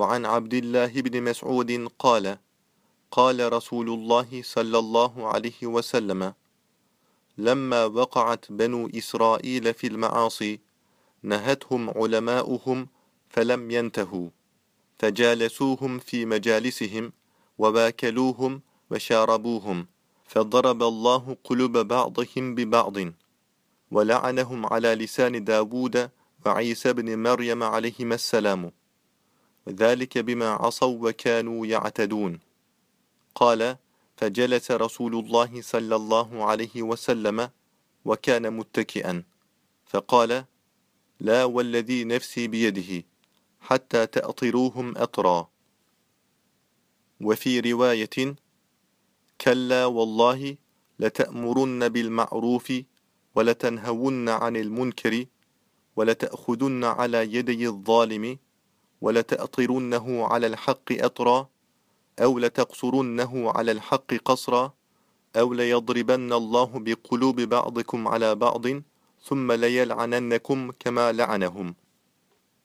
وعن عبد الله بن مسعود قال قال رسول الله صلى الله عليه وسلم لما وقعت بنو إسرائيل في المعاصي نهتهم علماؤهم فلم ينتهوا فجالسوهم في مجالسهم وباكلوهم وشاربوهم فضرب الله قلوب بعضهم ببعض ولعنهم على لسان داود وعيسى بن مريم عليهما السلام. ذلك بما عصوا وكانوا يعتدون. قال فجلس رسول الله صلى الله عليه وسلم وكان متكئا. فقال لا والذي نفسي بيده حتى تأطروهم أطرا. وفي رواية كلا والله لتأمرن بالمعروف ولتنهون عن المنكر ولتأخذن على يدي الظالم ولتأطرنه على الحق أطرا أو لتقصرنه على الحق قصرا أو ليضربن الله بقلوب بعضكم على بعض ثم ليلعننكم كما لعنهم.